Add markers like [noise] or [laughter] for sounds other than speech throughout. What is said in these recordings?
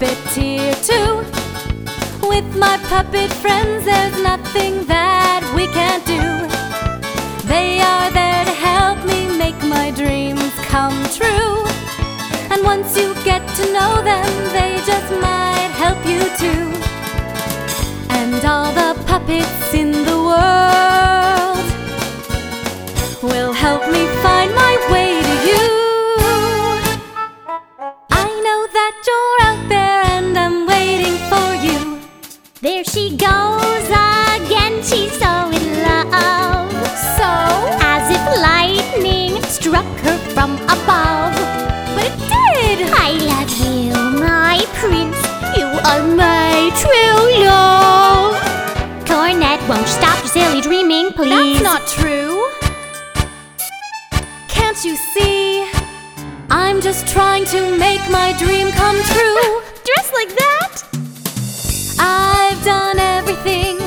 puppeteer too. With my puppet friends, there's nothing that we can't do. They are there to help me make my dreams come true. And once you get to know them, they just might help you too. And all the puppets in are my true love. Cornet, won't you stop your silly dreaming, please? That's not true. Can't you see? I'm just trying to make my dream come true. [laughs] Dress like that? I've done everything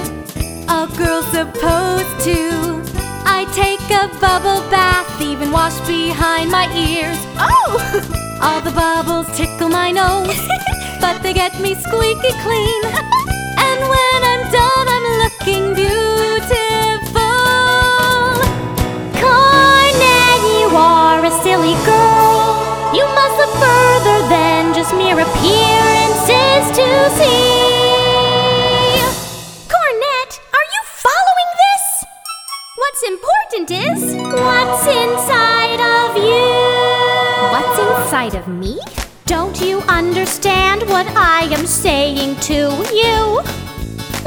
a girl's supposed to. I take a bubble bath, even wash behind my ears. Oh! [laughs] All the bubbles tickle my nose, [laughs] but they get me squeaky clean. [laughs] And when I'm done, I'm looking beautiful. Cornet, you are a silly girl. You must look further than just mere appearances to see. Cornet, are you following this? What's important is what's inside of you. What's inside of me? Don't you understand what I am saying to you?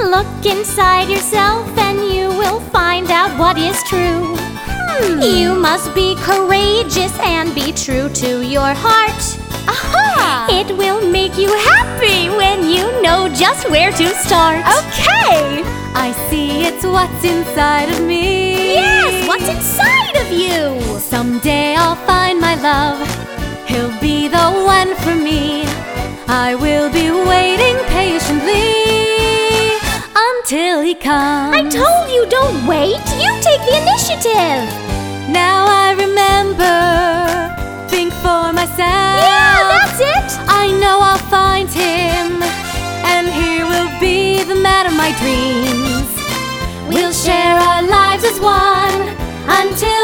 Look inside yourself and you will find out what is true. Hmm. You must be courageous and be true to your heart. Aha! It will make you happy when you know just where to start. Okay! I see it's what's inside of me. Yes, what's inside of you? Someday I'll find my love. He'll be the one for me. I will be waiting patiently until he comes. I told you don't wait. You take the initiative. Now I remember. Think for myself. Yeah, that's it. I know I'll find him, and he will be the man of my dreams. We'll share our lives as one until.